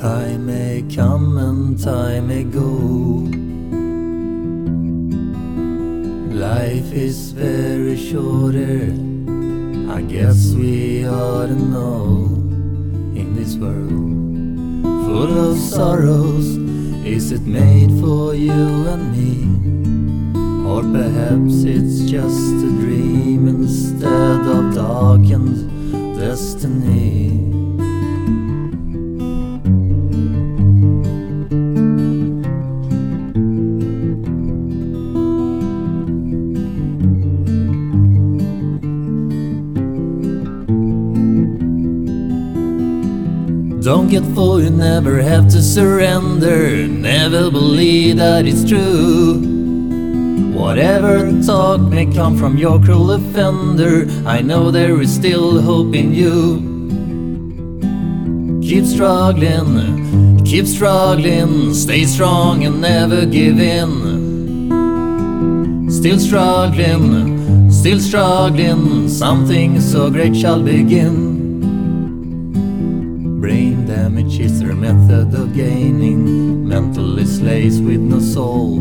Time may come and time may go. Life is very shorter. I guess we ought to know in this world full of sorrows. Is it made for you and me? Or perhaps it's just a dream instead of darkened destiny. Don't get full, you never have to surrender. Never believe that it's true. Whatever talk may come from your cruel offender, I know there is still hope in you. Keep struggling, keep struggling, stay strong and never give in. Still struggling, still struggling, something so great shall begin. Slaves with no soul.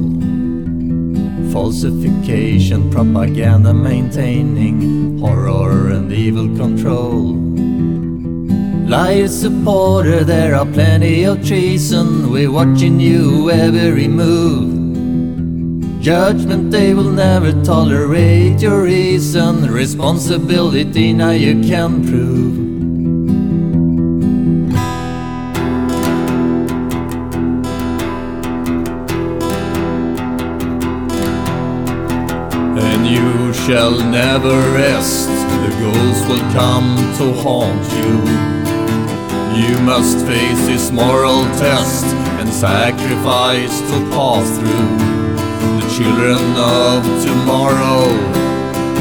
Falsification, propaganda maintaining, horror and evil control. Liar supporter, there are plenty of treason, we're watching you every move. Judgment they will never tolerate your reason, responsibility now you can prove. And you shall never rest, the ghosts will come to haunt you. You must face this moral test and sacrifice to pass through. The children of tomorrow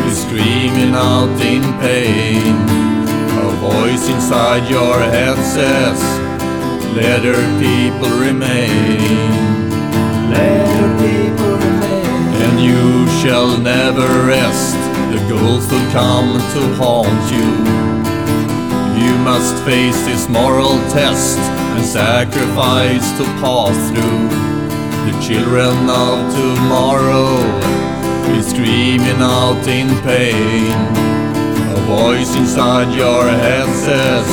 is screaming out in pain. A voice inside your head says, Let our people remain. Let remain. And you shall never rest, the ghosts will come to haunt you. You must face this moral test and sacrifice to pass through. The children of tomorrow is screaming out in pain. A voice inside your head says,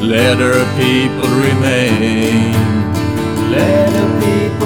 Let our people remain. Let our people